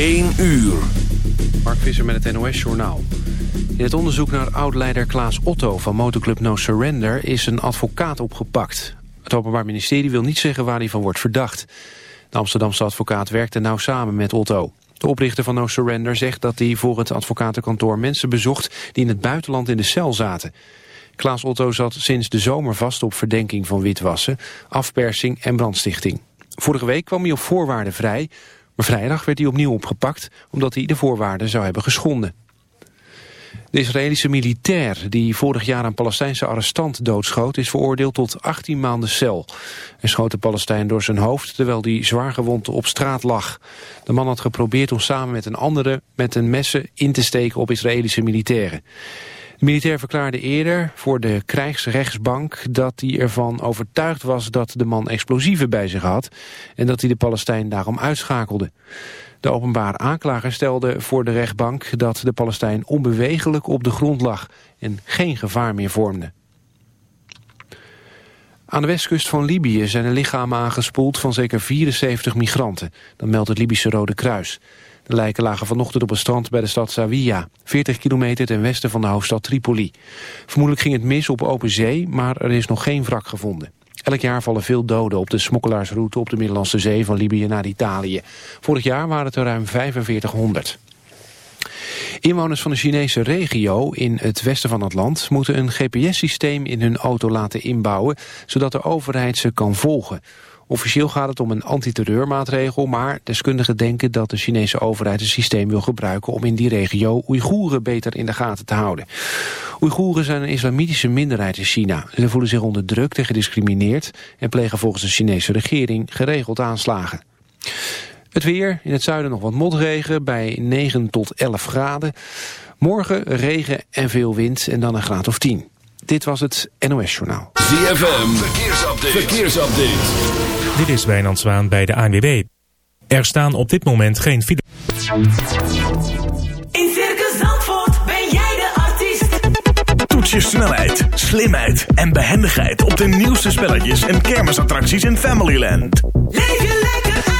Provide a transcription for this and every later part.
1 uur. Mark Visser met het NOS-journaal. In het onderzoek naar oud-leider Klaas Otto van motorclub No Surrender... is een advocaat opgepakt. Het Openbaar Ministerie wil niet zeggen waar hij van wordt verdacht. De Amsterdamse advocaat werkte nauw samen met Otto. De oprichter van No Surrender zegt dat hij voor het advocatenkantoor mensen bezocht... die in het buitenland in de cel zaten. Klaas Otto zat sinds de zomer vast op verdenking van witwassen... afpersing en brandstichting. Vorige week kwam hij op voorwaarden vrij... Maar vrijdag werd hij opnieuw opgepakt omdat hij de voorwaarden zou hebben geschonden. De Israëlische militair die vorig jaar een Palestijnse arrestant doodschoot... is veroordeeld tot 18 maanden cel. Hij schoot de Palestijn door zijn hoofd terwijl hij zwaargewond op straat lag. De man had geprobeerd om samen met een andere met een messen in te steken op Israëlische militairen. De militair verklaarde eerder voor de krijgsrechtsbank dat hij ervan overtuigd was dat de man explosieven bij zich had en dat hij de Palestijn daarom uitschakelde. De openbaar aanklager stelde voor de rechtbank dat de Palestijn onbewegelijk op de grond lag en geen gevaar meer vormde. Aan de westkust van Libië zijn er lichamen aangespoeld van zeker 74 migranten. Dat meldt het Libische Rode Kruis. De lijken lagen vanochtend op een strand bij de stad Zawiya, 40 kilometer ten westen van de hoofdstad Tripoli. Vermoedelijk ging het mis op open zee, maar er is nog geen wrak gevonden. Elk jaar vallen veel doden op de smokkelaarsroute op de Middellandse Zee van Libië naar Italië. Vorig jaar waren het er ruim 4500. Inwoners van de Chinese regio in het westen van het land moeten een GPS-systeem in hun auto laten inbouwen, zodat de overheid ze kan volgen. Officieel gaat het om een antiterreurmaatregel, maar deskundigen denken dat de Chinese overheid het systeem wil gebruiken om in die regio Oeigoeren beter in de gaten te houden. Oeigoeren zijn een islamitische minderheid in China. Ze voelen zich onder druk en gediscrimineerd en plegen volgens de Chinese regering geregeld aanslagen. Het weer, in het zuiden nog wat motregen bij 9 tot 11 graden. Morgen regen en veel wind en dan een graad of 10. Dit was het NOS Journaal. ZFM, verkeersupdate. verkeersupdate. Dit is Wijnand Zwaan bij de ANWB. Er staan op dit moment geen files. In Circus Zandvoort ben jij de artiest. Toets je snelheid, slimheid en behendigheid op de nieuwste spelletjes en kermisattracties in Familyland. Leef je lekker uit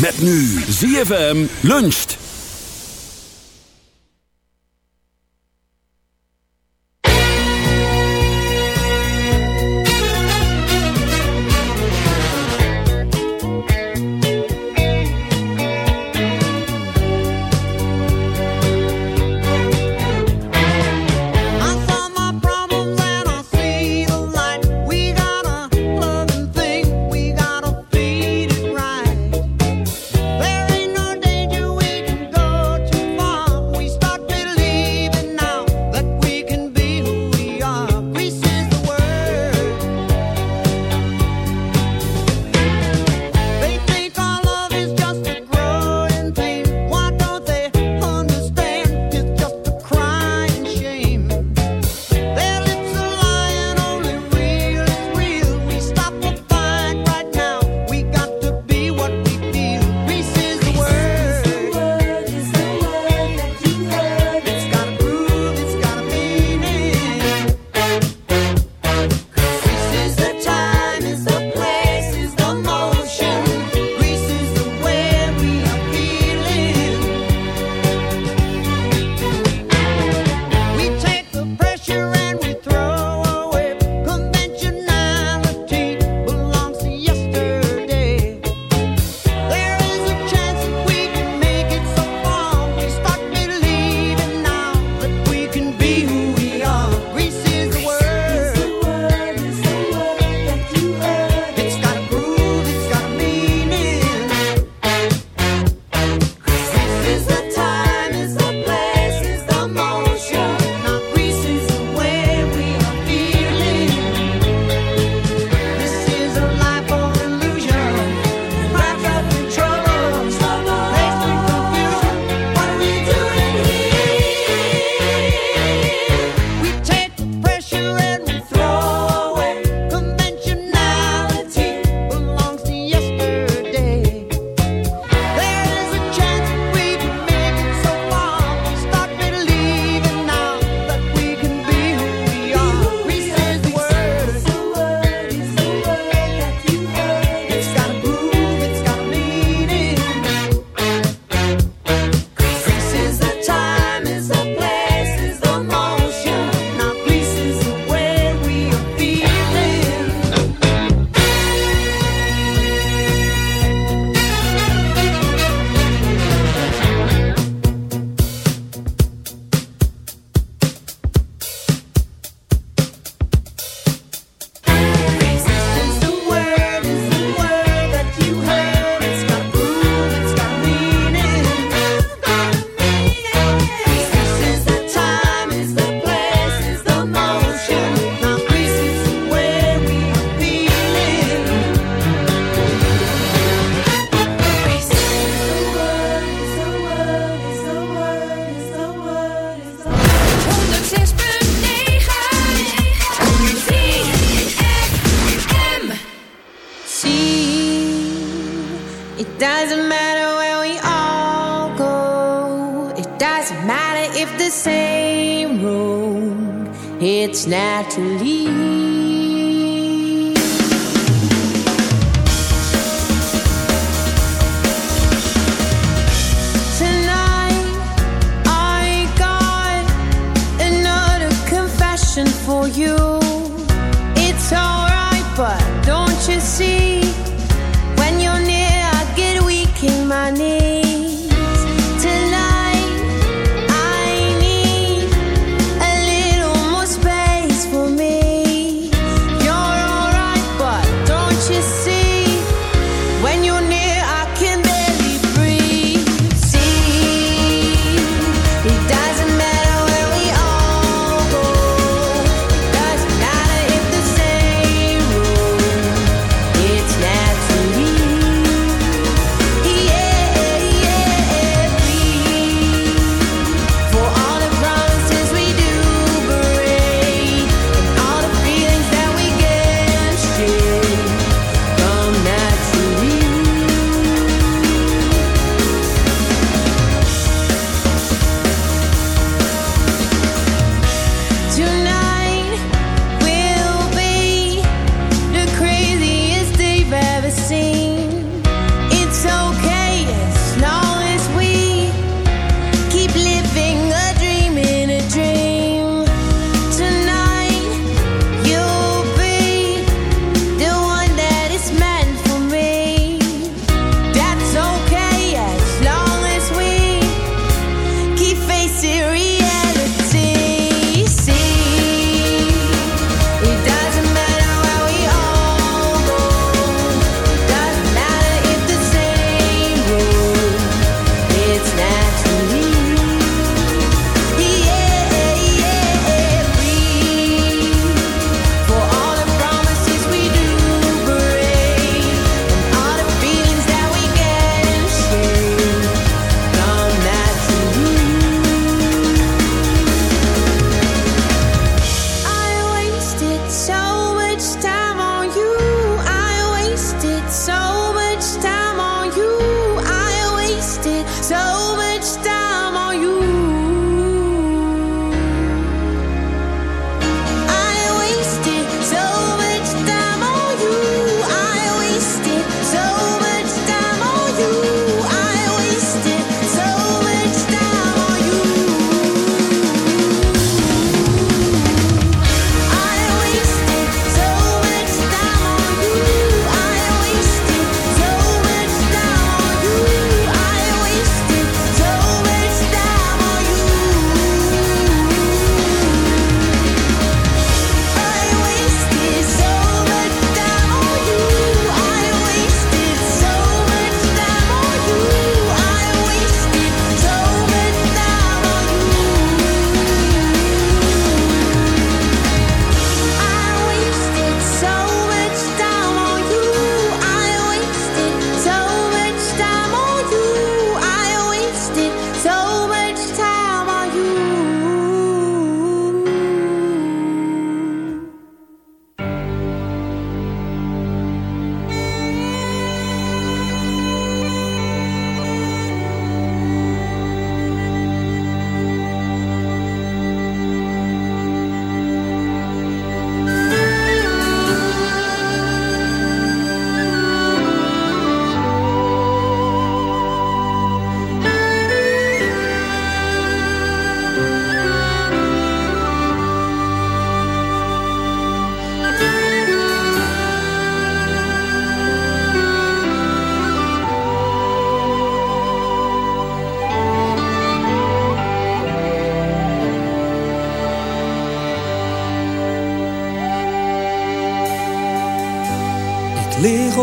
Met nu ZFM luncht. it's naturally.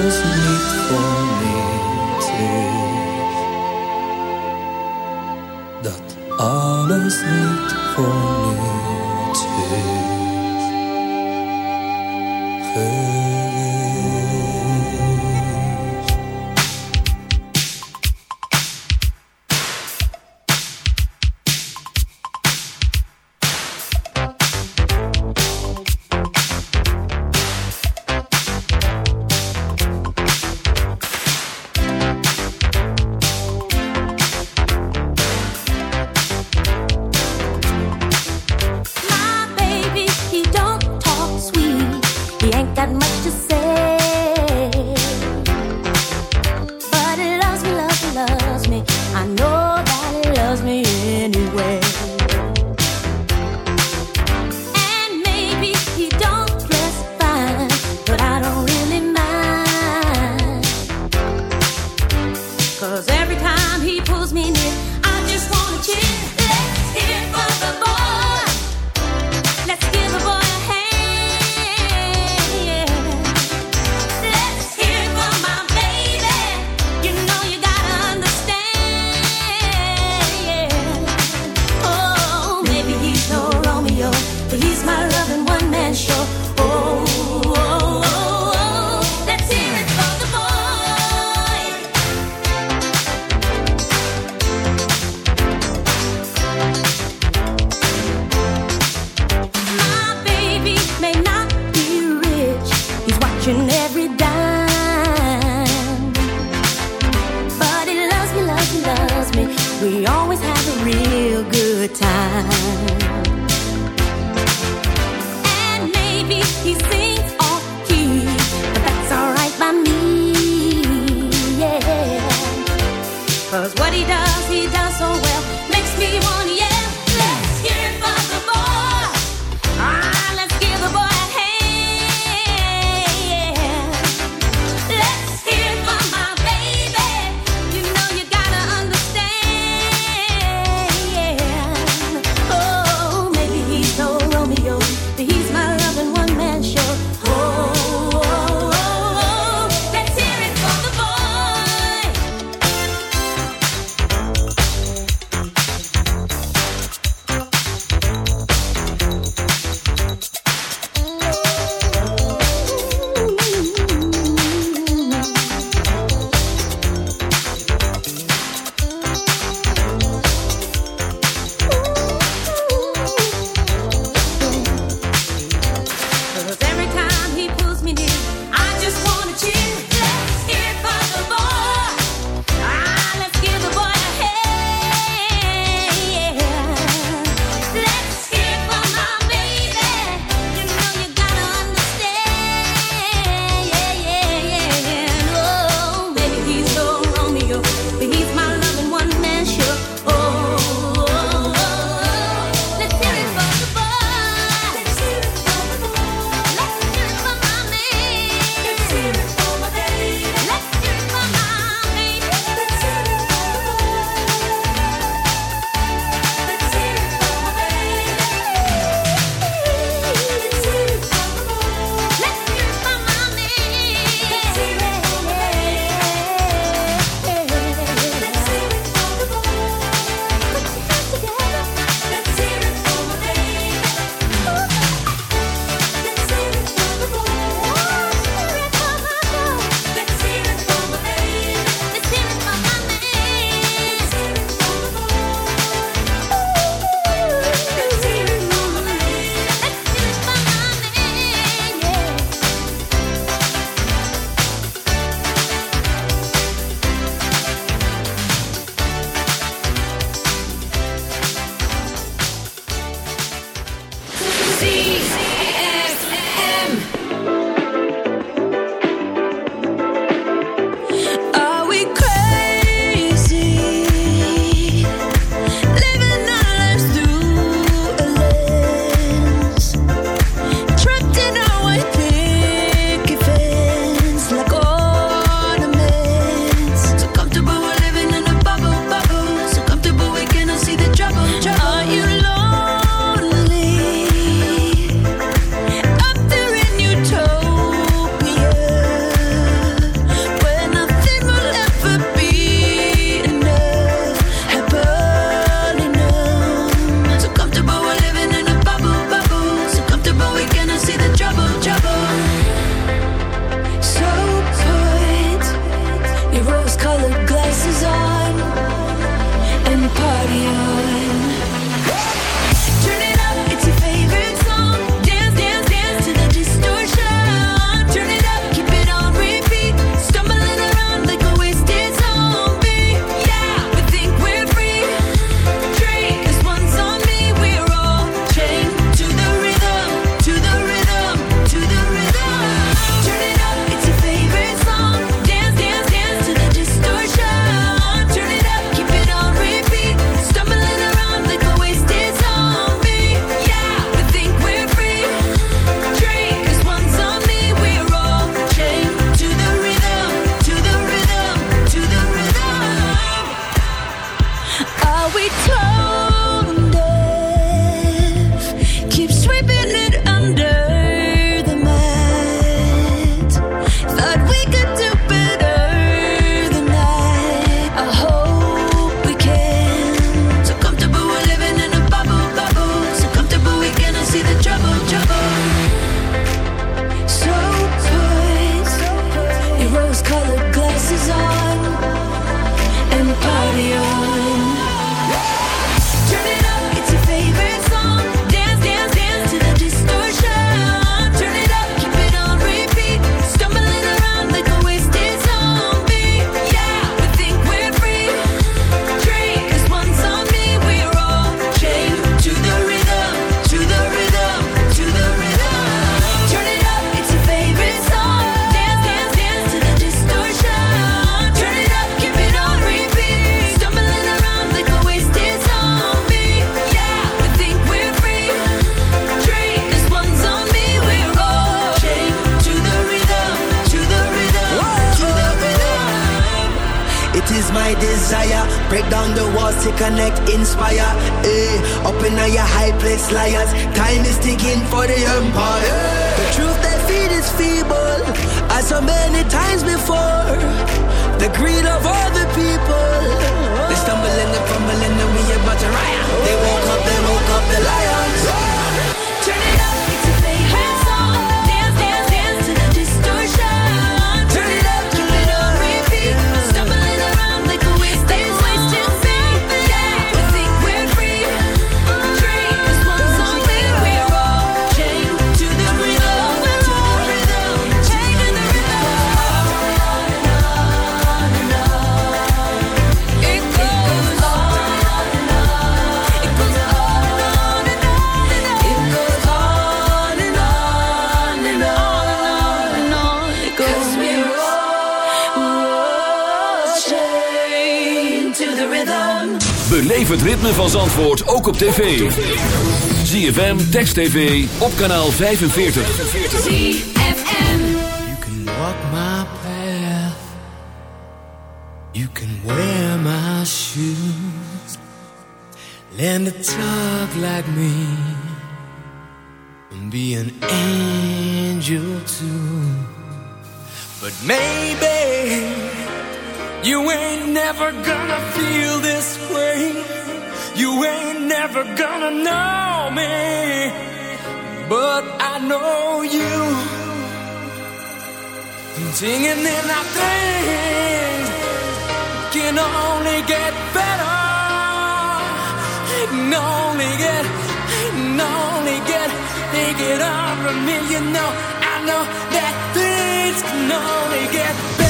Alles niet voor niets is. Dat alles niet voor niets time. The greed of all het ritme van Zandvoort ook op tv. ZFM, Text TV, op kanaal 45. ZFM. You can walk my path. You can wear my shoes. Learn to talk like me. And be an angel too. But maybe You ain't never gonna feel never gonna know me, but I know you. Singing in our things can only get better. It Can only get, it can only get, they get over me. You know, I know that things can only get better.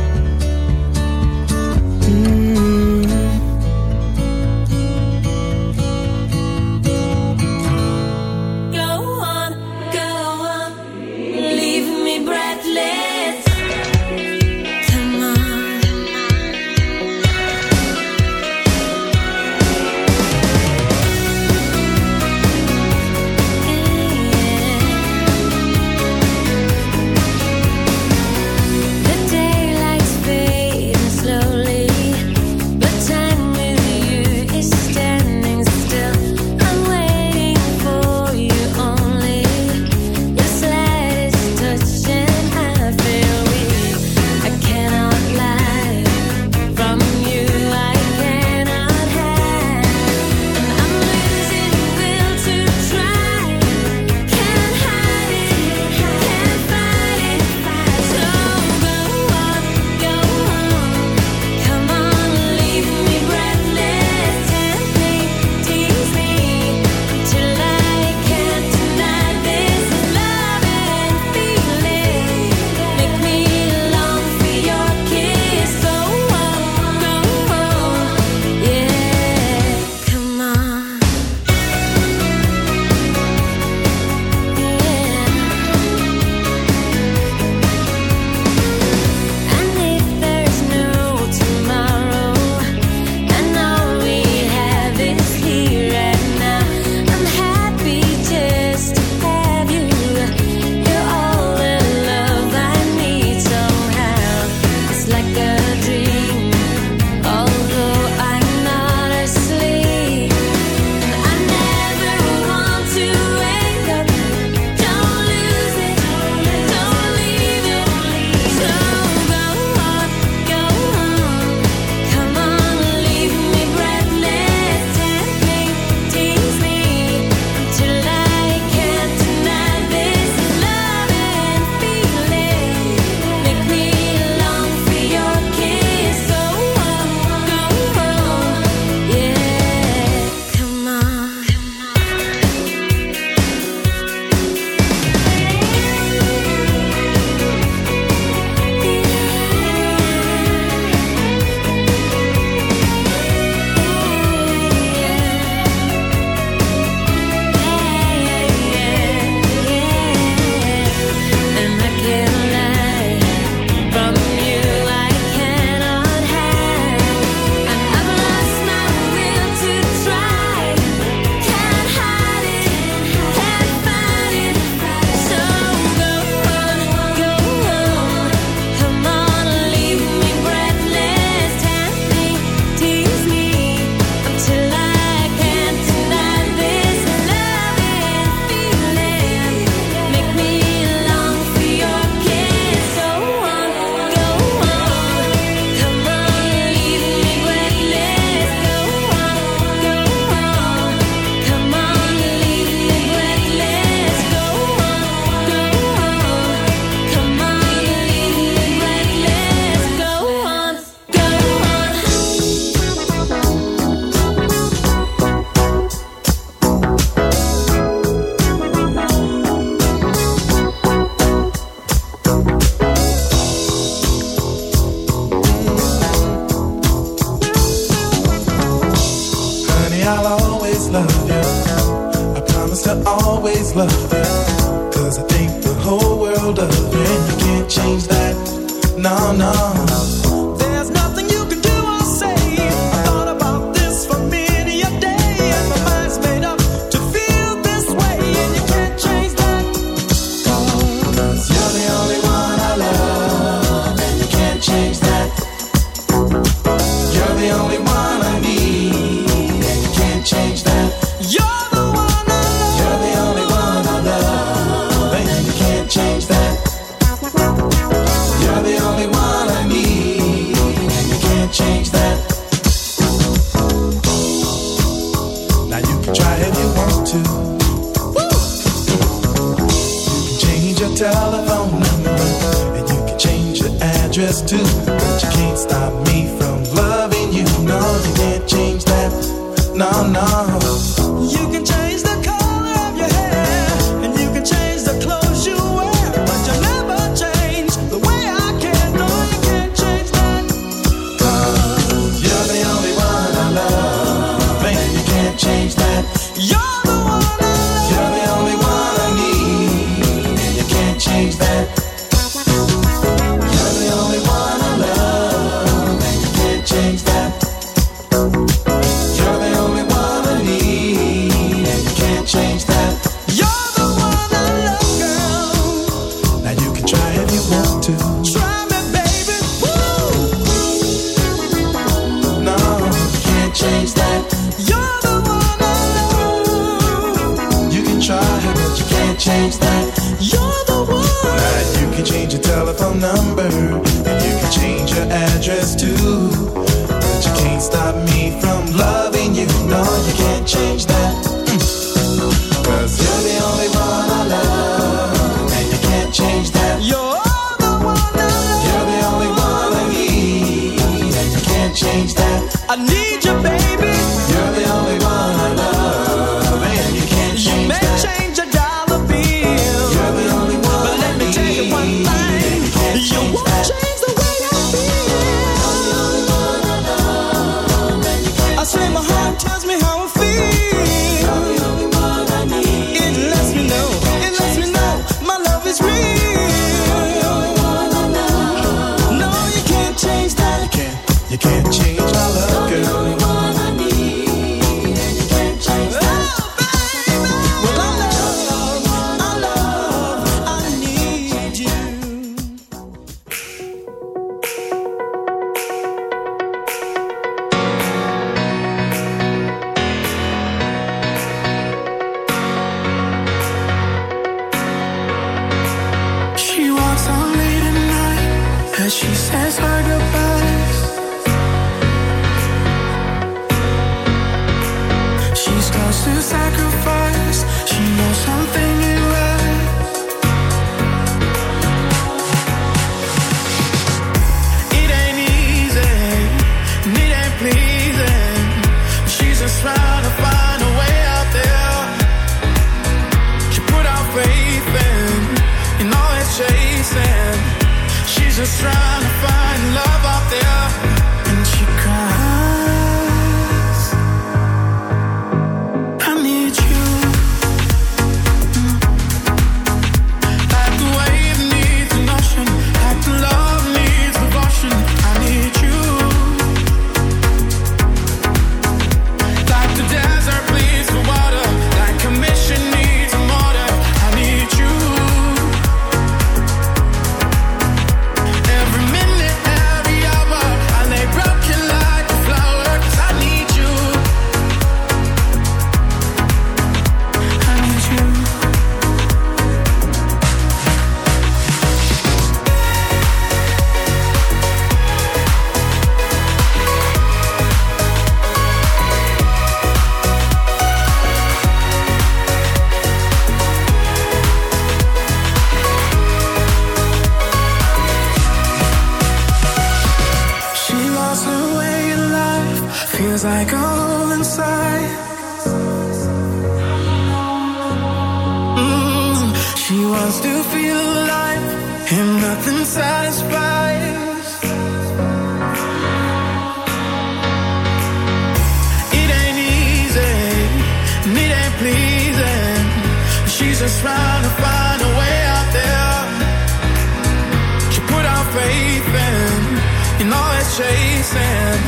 Chasing.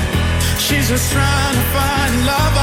She's just trying to find love